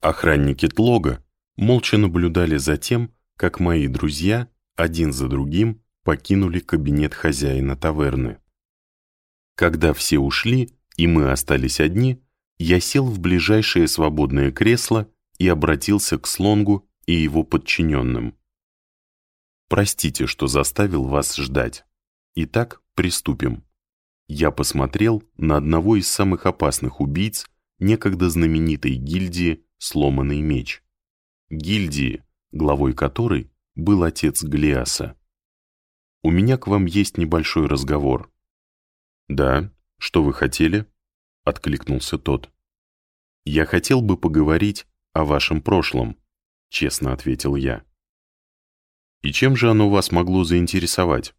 Охранники Тлога молча наблюдали за тем, как мои друзья один за другим покинули кабинет хозяина таверны. Когда все ушли, и мы остались одни, я сел в ближайшее свободное кресло и обратился к Слонгу и его подчиненным. «Простите, что заставил вас ждать. Итак, приступим». Я посмотрел на одного из самых опасных убийц некогда знаменитой гильдии «Сломанный меч». Гильдии, главой которой был отец Глиаса. «У меня к вам есть небольшой разговор». «Да, что вы хотели?» — откликнулся тот. «Я хотел бы поговорить о вашем прошлом», — честно ответил я. «И чем же оно вас могло заинтересовать?»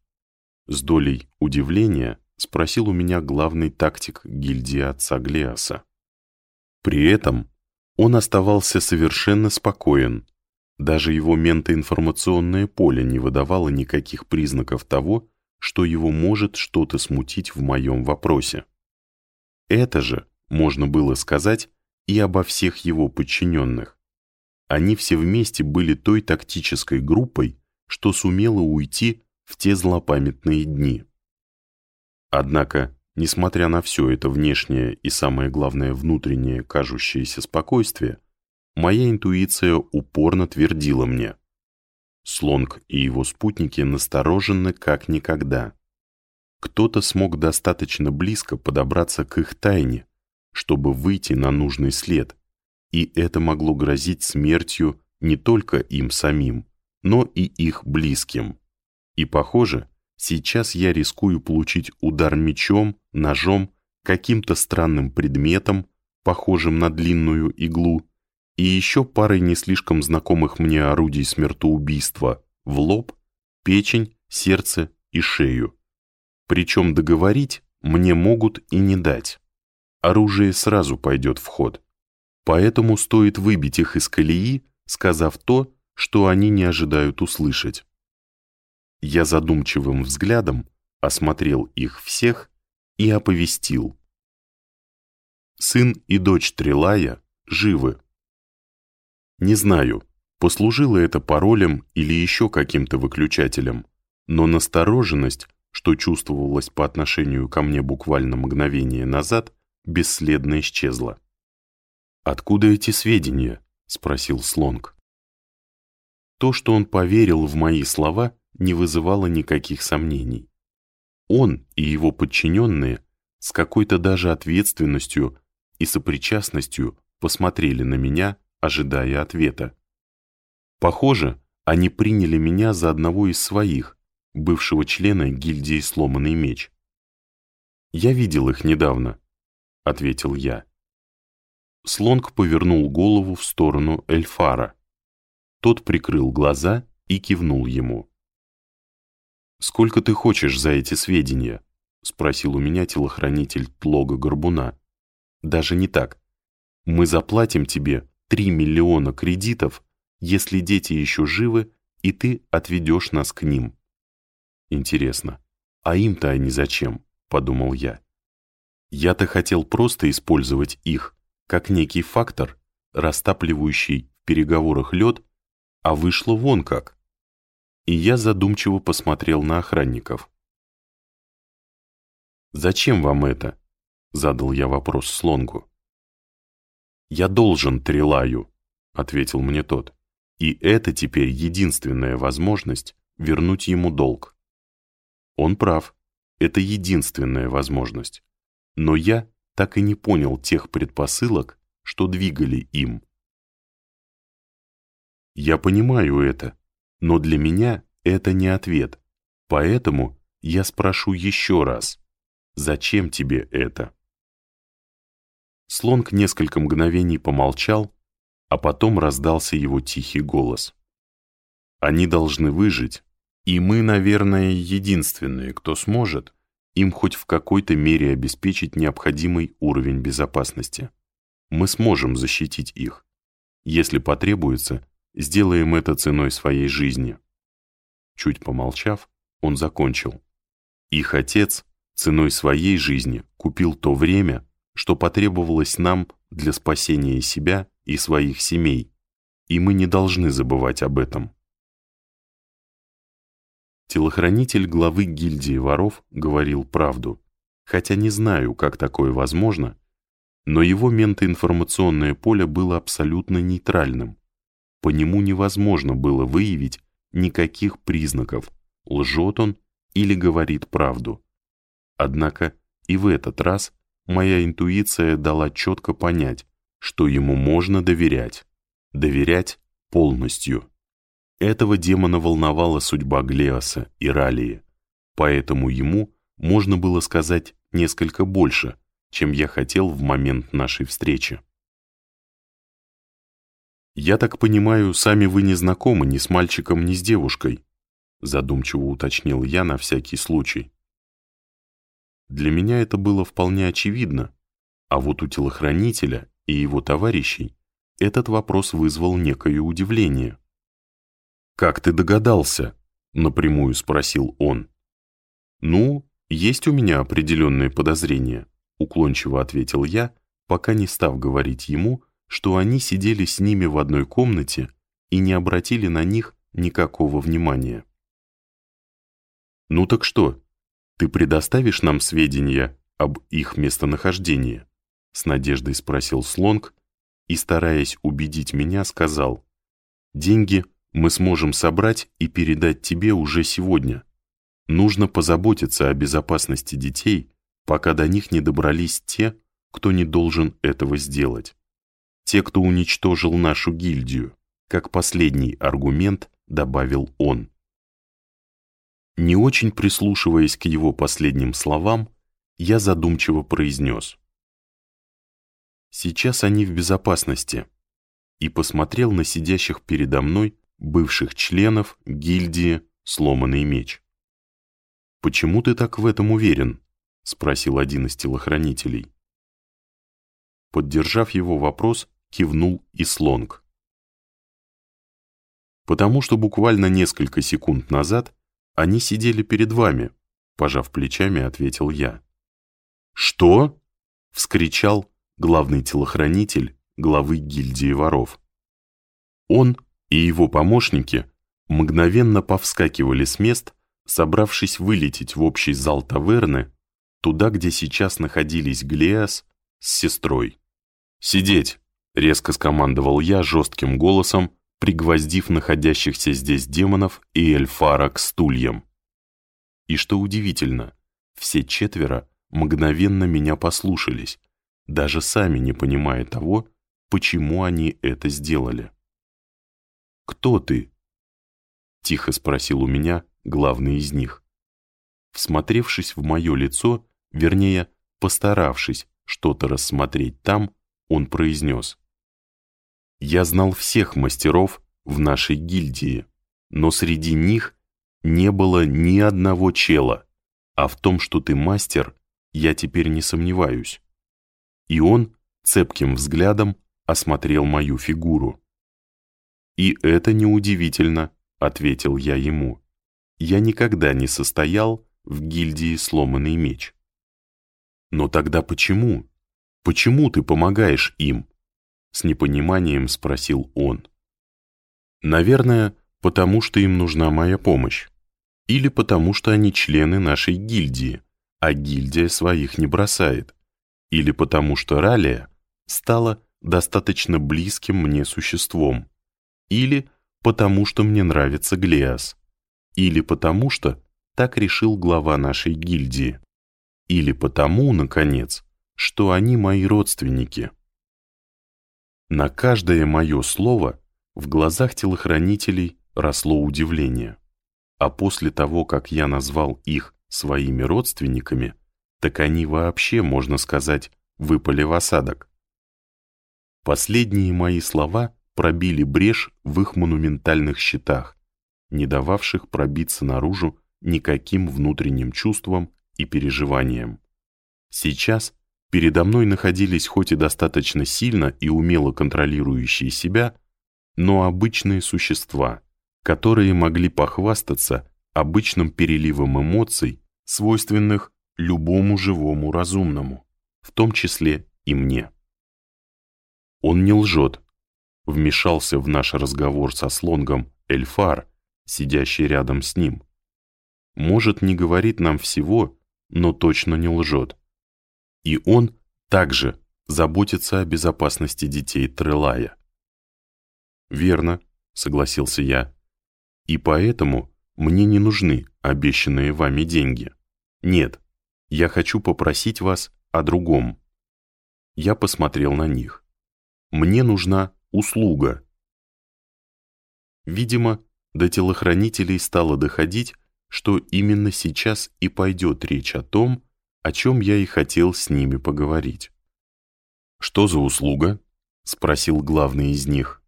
С долей удивления спросил у меня главный тактик гильдии отца Глиаса. При этом он оставался совершенно спокоен. Даже его ментоинформационное поле не выдавало никаких признаков того, что его может что-то смутить в моем вопросе. Это же можно было сказать и обо всех его подчиненных. Они все вместе были той тактической группой, что сумела уйти в те злопамятные дни. Однако Несмотря на все это внешнее и, самое главное, внутреннее кажущееся спокойствие, моя интуиция упорно твердила мне. Слонг и его спутники насторожены как никогда. Кто-то смог достаточно близко подобраться к их тайне, чтобы выйти на нужный след, и это могло грозить смертью не только им самим, но и их близким. И, похоже, Сейчас я рискую получить удар мечом, ножом, каким-то странным предметом, похожим на длинную иглу, и еще парой не слишком знакомых мне орудий смертоубийства в лоб, печень, сердце и шею. Причем договорить мне могут и не дать. Оружие сразу пойдет в ход. Поэтому стоит выбить их из колеи, сказав то, что они не ожидают услышать. Я задумчивым взглядом осмотрел их всех и оповестил. Сын и дочь Трилая живы. Не знаю, послужило это паролем или еще каким-то выключателем, но настороженность, что чувствовалась по отношению ко мне буквально мгновение назад, бесследно исчезла. «Откуда эти сведения?» — спросил Слонг. То, что он поверил в мои слова, не вызывало никаких сомнений. Он и его подчиненные с какой-то даже ответственностью и сопричастностью посмотрели на меня, ожидая ответа. Похоже, они приняли меня за одного из своих, бывшего члена гильдии «Сломанный меч». «Я видел их недавно», — ответил я. Слонг повернул голову в сторону Эльфара. Тот прикрыл глаза и кивнул ему. «Сколько ты хочешь за эти сведения?» — спросил у меня телохранитель Тлога Горбуна. «Даже не так. Мы заплатим тебе три миллиона кредитов, если дети еще живы, и ты отведешь нас к ним». «Интересно, а им-то они зачем?» — подумал я. «Я-то хотел просто использовать их как некий фактор, растапливающий в переговорах лед, а вышло вон как и я задумчиво посмотрел на охранников. «Зачем вам это?» — задал я вопрос Слонгу. «Я должен Трилаю», — ответил мне тот, «и это теперь единственная возможность вернуть ему долг». Он прав, это единственная возможность, но я так и не понял тех предпосылок, что двигали им. «Я понимаю это», но для меня это не ответ, поэтому я спрошу еще раз, зачем тебе это? Слонг несколько мгновений помолчал, а потом раздался его тихий голос. Они должны выжить, и мы, наверное, единственные, кто сможет им хоть в какой-то мере обеспечить необходимый уровень безопасности. Мы сможем защитить их. Если потребуется, Сделаем это ценой своей жизни». Чуть помолчав, он закончил. Их отец ценой своей жизни купил то время, что потребовалось нам для спасения себя и своих семей, и мы не должны забывать об этом. Телохранитель главы гильдии воров говорил правду, хотя не знаю, как такое возможно, но его ментоинформационное поле было абсолютно нейтральным. По нему невозможно было выявить никаких признаков, лжет он или говорит правду. Однако и в этот раз моя интуиция дала четко понять, что ему можно доверять. Доверять полностью. Этого демона волновала судьба Глеоса и Ралии, поэтому ему можно было сказать несколько больше, чем я хотел в момент нашей встречи. «Я так понимаю, сами вы не знакомы ни с мальчиком, ни с девушкой», задумчиво уточнил я на всякий случай. Для меня это было вполне очевидно, а вот у телохранителя и его товарищей этот вопрос вызвал некое удивление. «Как ты догадался?» — напрямую спросил он. «Ну, есть у меня определенные подозрения», — уклончиво ответил я, пока не став говорить ему, что они сидели с ними в одной комнате и не обратили на них никакого внимания. «Ну так что, ты предоставишь нам сведения об их местонахождении?» — с надеждой спросил Слонг и, стараясь убедить меня, сказал, «Деньги мы сможем собрать и передать тебе уже сегодня. Нужно позаботиться о безопасности детей, пока до них не добрались те, кто не должен этого сделать. Те, кто уничтожил нашу гильдию, как последний аргумент добавил он. Не очень прислушиваясь к его последним словам, я задумчиво произнес. «Сейчас они в безопасности», и посмотрел на сидящих передо мной бывших членов гильдии «Сломанный меч». «Почему ты так в этом уверен?» — спросил один из телохранителей. Поддержав его вопрос, кивнул и Слонг. «Потому что буквально несколько секунд назад они сидели перед вами», — пожав плечами, ответил я. «Что?» — вскричал главный телохранитель главы гильдии воров. Он и его помощники мгновенно повскакивали с мест, собравшись вылететь в общий зал таверны, туда, где сейчас находились Глеас с сестрой. «Сидеть!» — резко скомандовал я жестким голосом, пригвоздив находящихся здесь демонов и эльфара к стульям. И что удивительно, все четверо мгновенно меня послушались, даже сами не понимая того, почему они это сделали. «Кто ты?» — тихо спросил у меня главный из них. Всмотревшись в мое лицо, вернее, постаравшись что-то рассмотреть там, он произнес. «Я знал всех мастеров в нашей гильдии, но среди них не было ни одного чела, а в том, что ты мастер, я теперь не сомневаюсь». И он цепким взглядом осмотрел мою фигуру. «И это неудивительно», — ответил я ему. «Я никогда не состоял в гильдии «Сломанный меч». «Но тогда почему? Почему ты помогаешь им?» С непониманием спросил он. «Наверное, потому что им нужна моя помощь. Или потому что они члены нашей гильдии, а гильдия своих не бросает. Или потому что Ралия стала достаточно близким мне существом или потому что мне нравится Глеас, или потому что так решил глава нашей гильдии, или потому, наконец, что они мои родственники. На каждое мое слово в глазах телохранителей росло удивление, а после того, как я назвал их своими родственниками, так они вообще, можно сказать, выпали в осадок. Последние мои слова пробили брешь в их монументальных щитах, не дававших пробиться наружу никаким внутренним чувствам и переживаниям. Сейчас передо мной находились хоть и достаточно сильно и умело контролирующие себя, но обычные существа, которые могли похвастаться обычным переливом эмоций, свойственных любому живому разумному, в том числе и мне. Он не лжет, вмешался в наш разговор со слонгом Эльфар, сидящий рядом с ним. Может, не говорит нам всего, но точно не лжет. И он также заботится о безопасности детей Трелая. «Верно», — согласился я. «И поэтому мне не нужны обещанные вами деньги. Нет, я хочу попросить вас о другом». Я посмотрел на них. «Мне нужна услуга». Видимо, до телохранителей стало доходить, что именно сейчас и пойдет речь о том, о чем я и хотел с ними поговорить. «Что за услуга?» — спросил главный из них.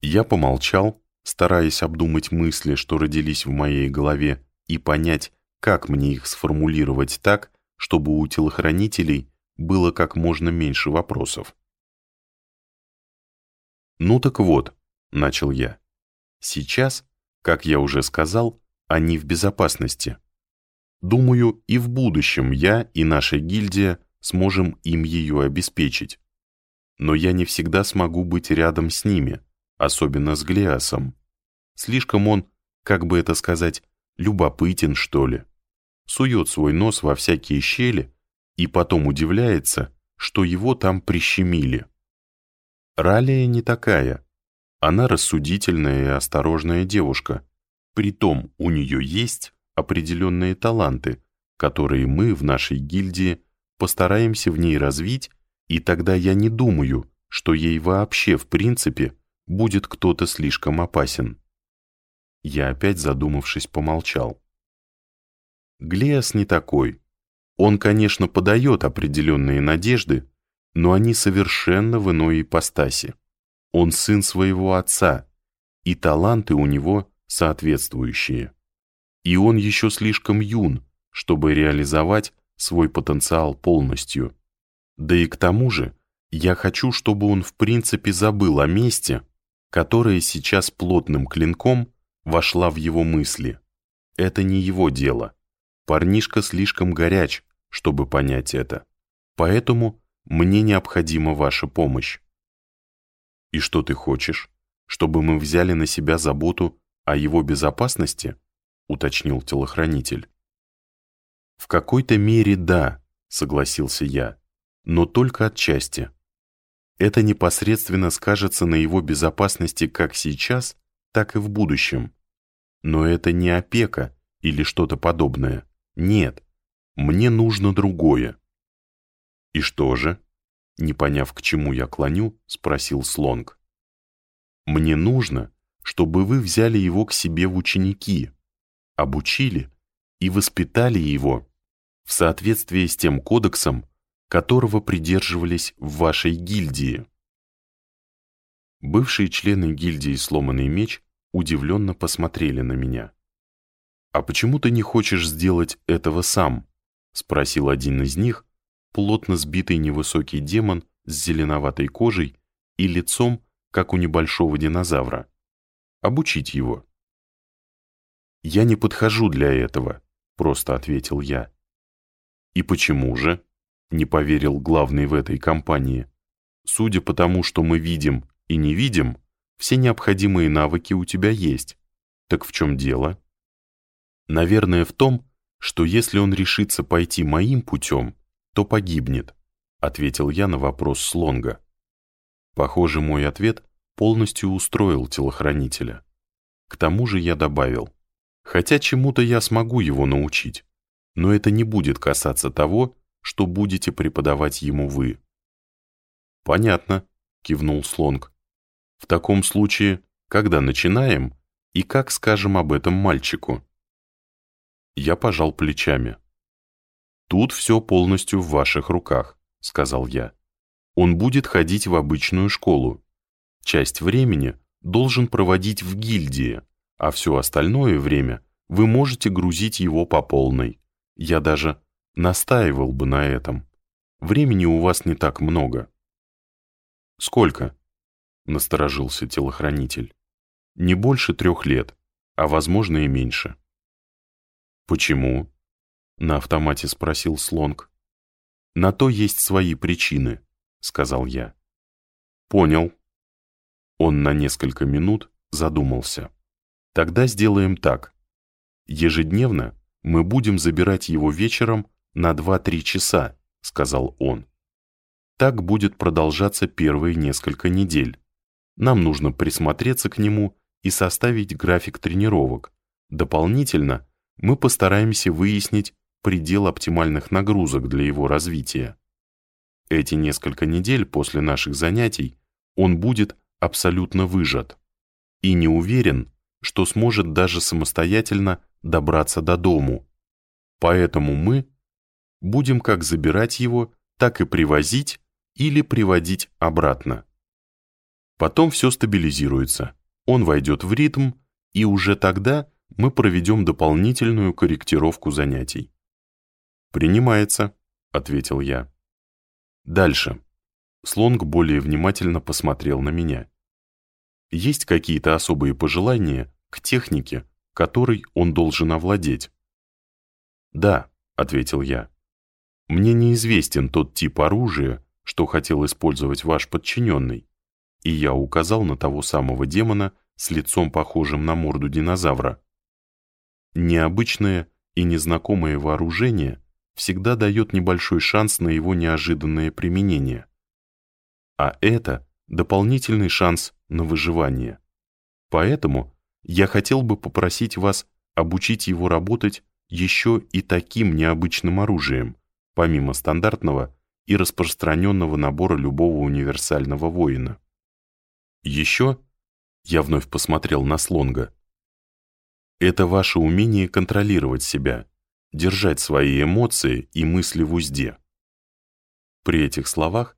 Я помолчал, стараясь обдумать мысли, что родились в моей голове, и понять, как мне их сформулировать так, чтобы у телохранителей было как можно меньше вопросов. «Ну так вот», — начал я, — «сейчас, как я уже сказал, они в безопасности. Думаю, и в будущем я и наша гильдия сможем им ее обеспечить. Но я не всегда смогу быть рядом с ними, особенно с Глиасом. Слишком он, как бы это сказать, любопытен, что ли. Сует свой нос во всякие щели и потом удивляется, что его там прищемили. Ралия не такая. Она рассудительная и осторожная девушка. Притом у нее есть определенные таланты, которые мы в нашей гильдии постараемся в ней развить, и тогда я не думаю, что ей вообще в принципе будет кто-то слишком опасен. Я опять задумавшись помолчал. Глеас не такой. Он, конечно, подает определенные надежды, но они совершенно в иной ипостаси. Он сын своего отца, и таланты у него соответствующие. И он еще слишком юн, чтобы реализовать свой потенциал полностью. Да и к тому же, я хочу, чтобы он в принципе забыл о месте, которое сейчас плотным клинком вошла в его мысли. Это не его дело. Парнишка слишком горяч, чтобы понять это. Поэтому мне необходима ваша помощь. И что ты хочешь? Чтобы мы взяли на себя заботу о его безопасности? Уточнил телохранитель. В какой-то мере да, согласился я, но только отчасти. Это непосредственно скажется на его безопасности как сейчас, так и в будущем. Но это не опека или что-то подобное. Нет, мне нужно другое. И что же? Не поняв, к чему я клоню, спросил Слонг. Мне нужно, чтобы вы взяли его к себе в ученики, обучили и воспитали его в соответствии с тем кодексом, которого придерживались в вашей гильдии. Бывшие члены гильдии «Сломанный меч» удивленно посмотрели на меня. «А почему ты не хочешь сделать этого сам?» — спросил один из них, плотно сбитый невысокий демон с зеленоватой кожей и лицом, как у небольшого динозавра. «Обучить его». «Я не подхожу для этого», — просто ответил я. «И почему же?» — не поверил главный в этой компании. «Судя по тому, что мы видим и не видим, все необходимые навыки у тебя есть. Так в чем дело? Наверное, в том, что если он решится пойти моим путем, то погибнет, ответил я на вопрос Слонга. Похоже, мой ответ полностью устроил телохранителя. К тому же я добавил, хотя чему-то я смогу его научить, но это не будет касаться того, что будете преподавать ему вы. «Понятно», — кивнул Слонг. В таком случае, когда начинаем и как скажем об этом мальчику? Я пожал плечами. «Тут все полностью в ваших руках», — сказал я. «Он будет ходить в обычную школу. Часть времени должен проводить в гильдии, а все остальное время вы можете грузить его по полной. Я даже настаивал бы на этом. Времени у вас не так много». «Сколько?» насторожился телохранитель. «Не больше трех лет, а возможно и меньше». «Почему?» — на автомате спросил Слонг. «На то есть свои причины», — сказал я. «Понял». Он на несколько минут задумался. Тогда сделаем так. Ежедневно мы будем забирать его вечером на 2-3 часа, сказал он. Так будет продолжаться первые несколько недель. Нам нужно присмотреться к нему и составить график тренировок. Дополнительно мы постараемся выяснить предел оптимальных нагрузок для его развития. Эти несколько недель после наших занятий он будет абсолютно выжат и не уверен, что сможет даже самостоятельно добраться до дому. Поэтому мы будем как забирать его, так и привозить или приводить обратно. Потом все стабилизируется, он войдет в ритм, и уже тогда мы проведем дополнительную корректировку занятий. «Принимается», — ответил я. Дальше. Слонг более внимательно посмотрел на меня. Есть какие-то особые пожелания к технике, которой он должен овладеть? «Да», — ответил я. «Мне неизвестен тот тип оружия, что хотел использовать ваш подчиненный, и я указал на того самого демона с лицом похожим на морду динозавра. Необычное и незнакомое вооружение всегда дает небольшой шанс на его неожиданное применение. А это дополнительный шанс на выживание. Поэтому я хотел бы попросить вас обучить его работать еще и таким необычным оружием, помимо стандартного и распространенного набора любого универсального воина. Еще я вновь посмотрел на Слонга. Это ваше умение контролировать себя, держать свои эмоции и мысли в узде. При этих словах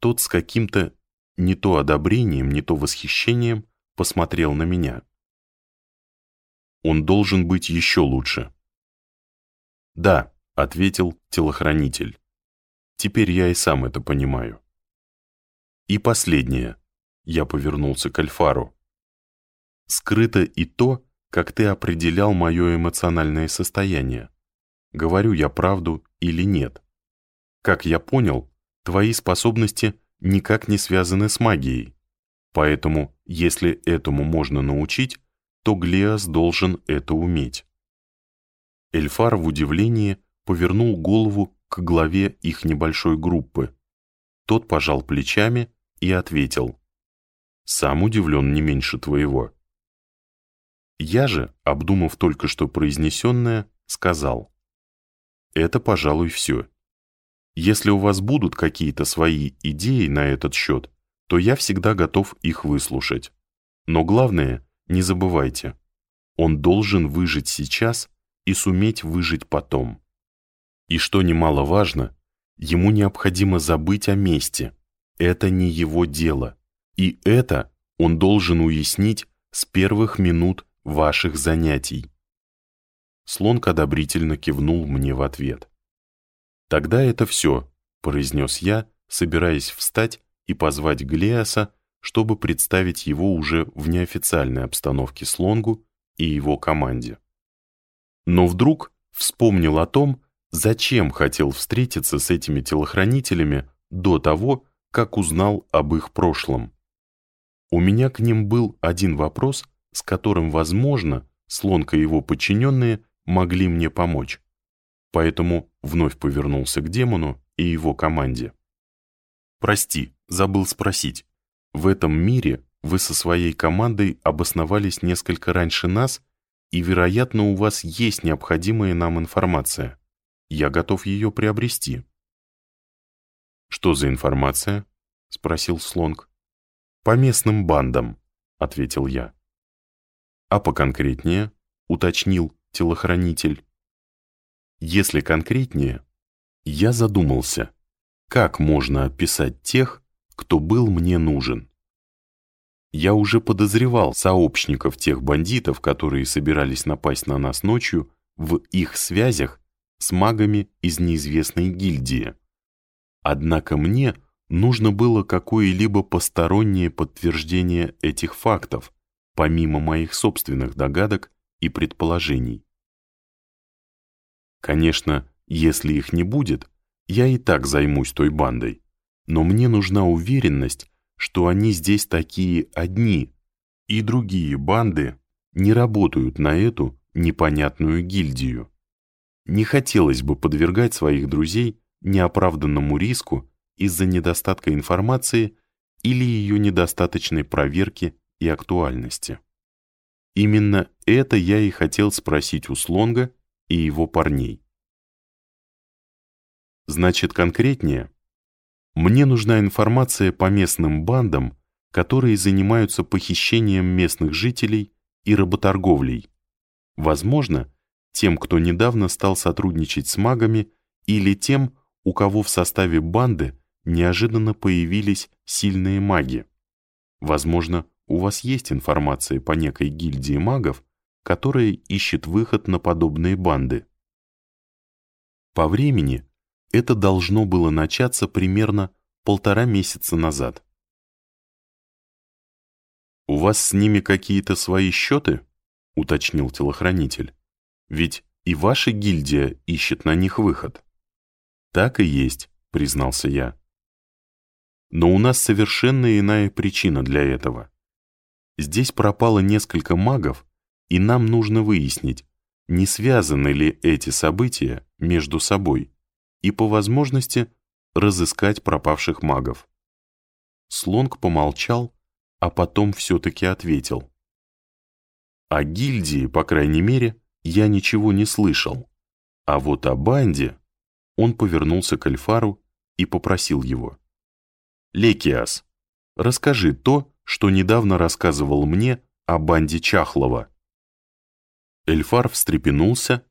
тот с каким-то не то одобрением, не то восхищением посмотрел на меня. Он должен быть еще лучше. «Да», — ответил телохранитель. «Теперь я и сам это понимаю». И последнее. Я повернулся к Альфару. «Скрыто и то, как ты определял мое эмоциональное состояние. Говорю я правду или нет. Как я понял, твои способности никак не связаны с магией. Поэтому, если этому можно научить, то Глеас должен это уметь. Эльфар в удивлении повернул голову к главе их небольшой группы. Тот пожал плечами и ответил. «Сам удивлен не меньше твоего». Я же, обдумав только что произнесенное, сказал. «Это, пожалуй, все. Если у вас будут какие-то свои идеи на этот счет, то я всегда готов их выслушать. Но главное, не забывайте, он должен выжить сейчас и суметь выжить потом. И что немаловажно, ему необходимо забыть о месте. Это не его дело. И это он должен уяснить с первых минут ваших занятий. Слонг одобрительно кивнул мне в ответ. «Тогда это все», — произнес я, собираясь встать и позвать Глеаса, чтобы представить его уже в неофициальной обстановке Слонгу и его команде. Но вдруг вспомнил о том, зачем хотел встретиться с этими телохранителями до того, как узнал об их прошлом. У меня к ним был один вопрос, с которым, возможно, Слонка и его подчиненные могли мне помочь поэтому вновь повернулся к демону и его команде. «Прости, забыл спросить. В этом мире вы со своей командой обосновались несколько раньше нас, и, вероятно, у вас есть необходимая нам информация. Я готов ее приобрести». «Что за информация?» — спросил Слонг. «По местным бандам», — ответил я. «А поконкретнее?» — уточнил телохранитель. Если конкретнее, я задумался, как можно описать тех, кто был мне нужен. Я уже подозревал сообщников тех бандитов, которые собирались напасть на нас ночью, в их связях с магами из неизвестной гильдии. Однако мне нужно было какое-либо постороннее подтверждение этих фактов, помимо моих собственных догадок и предположений. Конечно, если их не будет, я и так займусь той бандой. Но мне нужна уверенность, что они здесь такие одни, и другие банды не работают на эту непонятную гильдию. Не хотелось бы подвергать своих друзей неоправданному риску из-за недостатка информации или ее недостаточной проверки и актуальности. Именно это я и хотел спросить у Слонга и его парней. Значит, конкретнее, мне нужна информация по местным бандам, которые занимаются похищением местных жителей и работорговлей. Возможно, тем, кто недавно стал сотрудничать с магами, или тем, у кого в составе банды неожиданно появились сильные маги. Возможно, у вас есть информация по некой гильдии магов, которая ищет выход на подобные банды. По времени это должно было начаться примерно полтора месяца назад. «У вас с ними какие-то свои счеты?» — уточнил телохранитель. «Ведь и ваша гильдия ищет на них выход». «Так и есть», — признался я. «Но у нас совершенно иная причина для этого. Здесь пропало несколько магов, и нам нужно выяснить, не связаны ли эти события между собой, и по возможности разыскать пропавших магов». Слонг помолчал, а потом все-таки ответил. О гильдии, по крайней мере, я ничего не слышал. А вот о банде он повернулся к Эльфару и попросил его. «Лекиас, расскажи то, что недавно рассказывал мне о банде Чахлова». Эльфар встрепенулся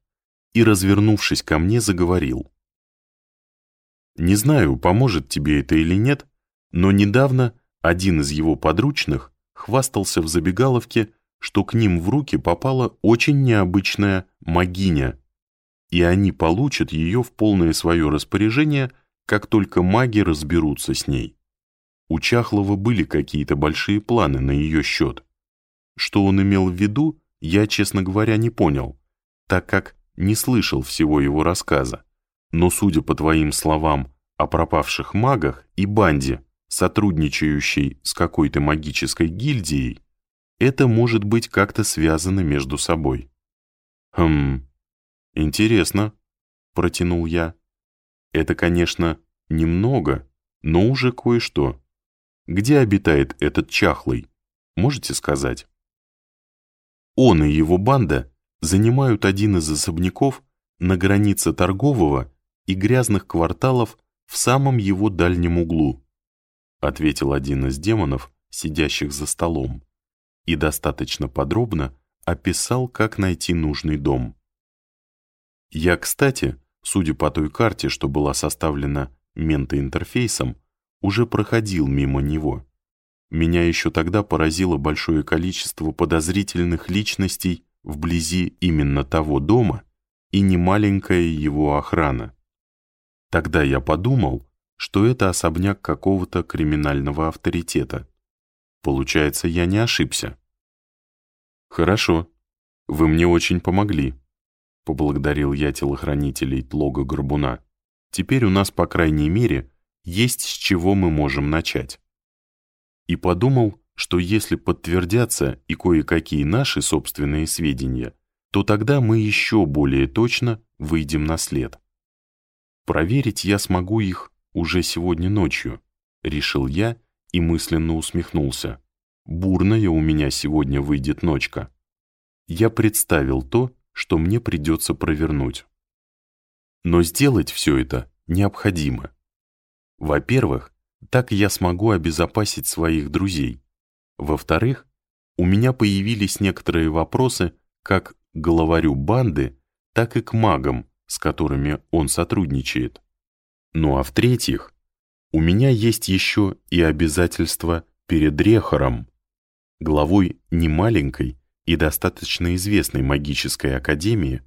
и, развернувшись ко мне, заговорил. «Не знаю, поможет тебе это или нет, но недавно один из его подручных хвастался в забегаловке, что к ним в руки попала очень необычная магиня, и они получат ее в полное свое распоряжение, как только маги разберутся с ней. У Чахлова были какие-то большие планы на ее счет. Что он имел в виду, я, честно говоря, не понял, так как не слышал всего его рассказа. Но, судя по твоим словам о пропавших магах и банде, сотрудничающей с какой-то магической гильдией, это может быть как-то связано между собой. «Хм, интересно», — протянул я. «Это, конечно, немного, но уже кое-что. Где обитает этот чахлый? Можете сказать?» Он и его банда занимают один из особняков на границе торгового и грязных кварталов в самом его дальнем углу. — ответил один из демонов, сидящих за столом, и достаточно подробно описал, как найти нужный дом. Я, кстати, судя по той карте, что была составлена ментоинтерфейсом, уже проходил мимо него. Меня еще тогда поразило большое количество подозрительных личностей вблизи именно того дома и немаленькая его охрана. Тогда я подумал, что это особняк какого-то криминального авторитета. Получается, я не ошибся. «Хорошо, вы мне очень помогли», — поблагодарил я телохранителей Тлога Горбуна. «Теперь у нас, по крайней мере, есть с чего мы можем начать». И подумал, что если подтвердятся и кое-какие наши собственные сведения, то тогда мы еще более точно выйдем на след. Проверить я смогу их уже сегодня ночью», — решил я и мысленно усмехнулся. «Бурная у меня сегодня выйдет ночка». Я представил то, что мне придется провернуть. Но сделать все это необходимо. Во-первых, так я смогу обезопасить своих друзей. Во-вторых, у меня появились некоторые вопросы как к главарю банды, так и к магам, с которыми он сотрудничает. Ну а в-третьих, у меня есть еще и обязательства перед Рехором, главой немаленькой и достаточно известной магической академии,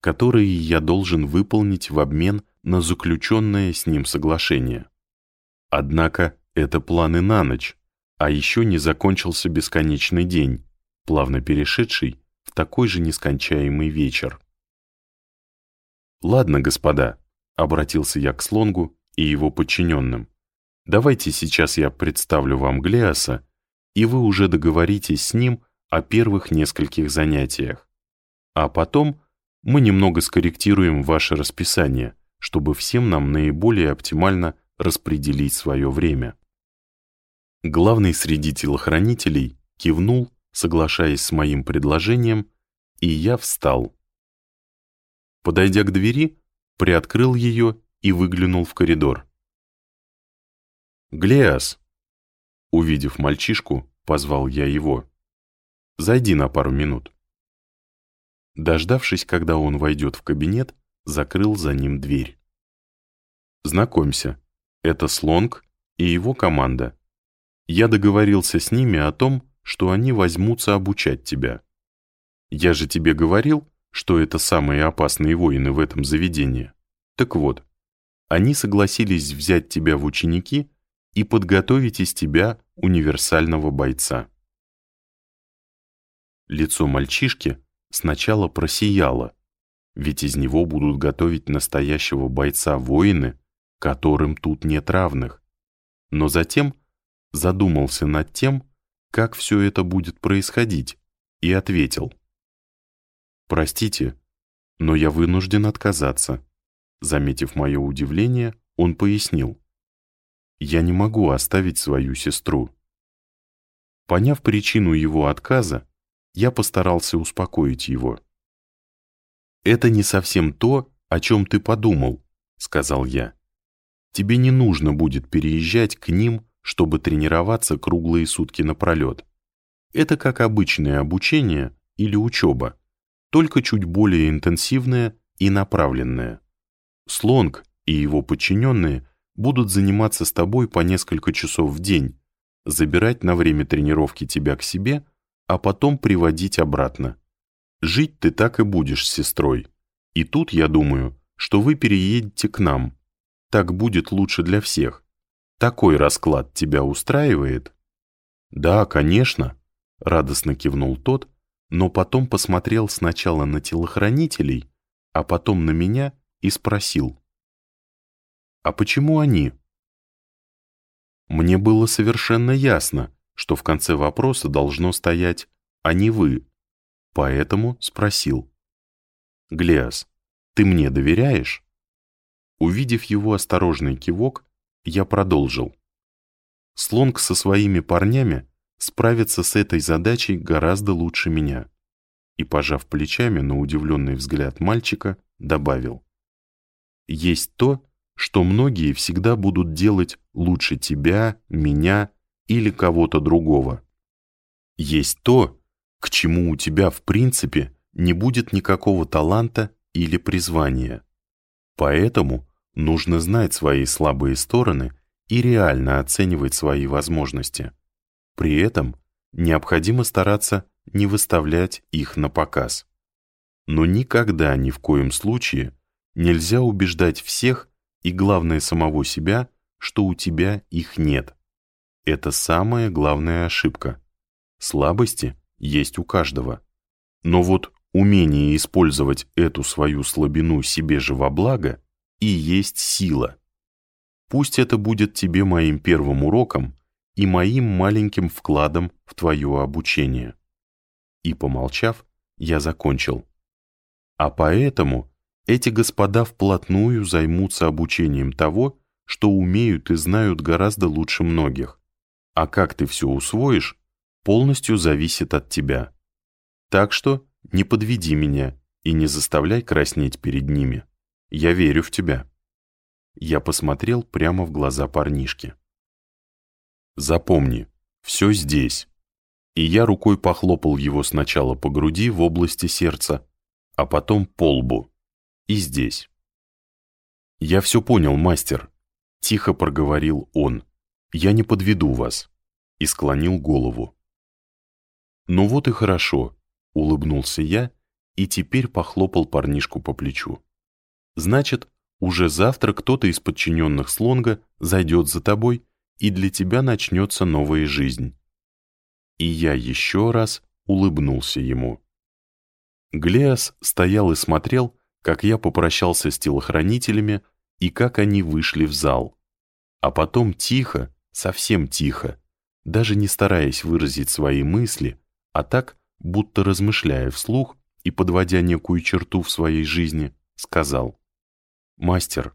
которые я должен выполнить в обмен на заключенное с ним соглашение. Однако это планы на ночь, а еще не закончился бесконечный день, плавно перешедший в такой же нескончаемый вечер. Ладно, господа, Обратился я к Слонгу и его подчиненным. Давайте сейчас я представлю вам Глеаса, и вы уже договоритесь с ним о первых нескольких занятиях. А потом мы немного скорректируем ваше расписание, чтобы всем нам наиболее оптимально распределить свое время. Главный среди телохранителей кивнул, соглашаясь с моим предложением, и я встал. Подойдя к двери, приоткрыл ее и выглянул в коридор. «Глеас!» Увидев мальчишку, позвал я его. «Зайди на пару минут». Дождавшись, когда он войдет в кабинет, закрыл за ним дверь. «Знакомься, это Слонг и его команда. Я договорился с ними о том, что они возьмутся обучать тебя. Я же тебе говорил, что это самые опасные воины в этом заведении. Так вот, они согласились взять тебя в ученики и подготовить из тебя универсального бойца. Лицо мальчишки сначала просияло, ведь из него будут готовить настоящего бойца воины, которым тут нет равных. Но затем задумался над тем, как все это будет происходить, и ответил. «Простите, но я вынужден отказаться». Заметив мое удивление, он пояснил. «Я не могу оставить свою сестру». Поняв причину его отказа, я постарался успокоить его. «Это не совсем то, о чем ты подумал», — сказал я. «Тебе не нужно будет переезжать к ним, чтобы тренироваться круглые сутки напролет. Это как обычное обучение или учеба, только чуть более интенсивное и направленное. Слонг и его подчиненные будут заниматься с тобой по несколько часов в день, забирать на время тренировки тебя к себе, а потом приводить обратно. Жить ты так и будешь с сестрой. И тут, я думаю, что вы переедете к нам. Так будет лучше для всех. Такой расклад тебя устраивает? Да, конечно, радостно кивнул тот, но потом посмотрел сначала на телохранителей, а потом на меня и спросил. «А почему они?» Мне было совершенно ясно, что в конце вопроса должно стоять «а не вы», поэтому спросил. «Глеас, ты мне доверяешь?» Увидев его осторожный кивок, я продолжил. Слонг со своими парнями справится с этой задачей гораздо лучше меня. И, пожав плечами на удивленный взгляд мальчика, добавил есть то, что многие всегда будут делать лучше тебя, меня или кого-то другого. Есть то, к чему у тебя в принципе не будет никакого таланта или призвания. Поэтому нужно знать свои слабые стороны и реально оценивать свои возможности. При этом необходимо стараться не выставлять их на показ. Но никогда ни в коем случае Нельзя убеждать всех и, главное, самого себя, что у тебя их нет. Это самая главная ошибка. Слабости есть у каждого. Но вот умение использовать эту свою слабину себе же во благо и есть сила. Пусть это будет тебе моим первым уроком и моим маленьким вкладом в твое обучение. И, помолчав, я закончил. А поэтому эти господа вплотную займутся обучением того, что умеют и знают гораздо лучше многих. А как ты все усвоишь, полностью зависит от тебя. Так что не подведи меня и не заставляй краснеть перед ними. Я верю в тебя. Я посмотрел прямо в глаза парнишки. Запомни, все здесь. И я рукой похлопал его сначала по груди в области сердца, а потом по лбу и здесь. «Я все понял, мастер», — тихо проговорил он. «Я не подведу вас», — и склонил голову. «Ну вот и хорошо», — улыбнулся я и теперь похлопал парнишку по плечу. «Значит, уже завтра кто-то из подчиненных Слонга зайдет за тобой, и для тебя начнется новая жизнь». И я еще раз улыбнулся ему. Глеас стоял и смотрел, как я попрощался с телохранителями и как они вышли в зал. А потом тихо, совсем тихо, даже не стараясь выразить свои мысли, а так, будто размышляя вслух и подводя некую черту в своей жизни, сказал «Мастер,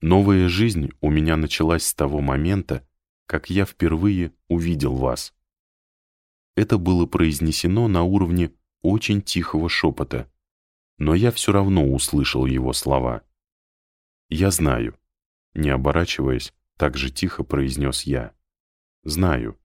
новая жизнь у меня началась с того момента, как я впервые увидел вас». Это было произнесено на уровне очень тихого шепота, но я все равно услышал его слова. «Я знаю», — не оборачиваясь, так же тихо произнес я. «Знаю,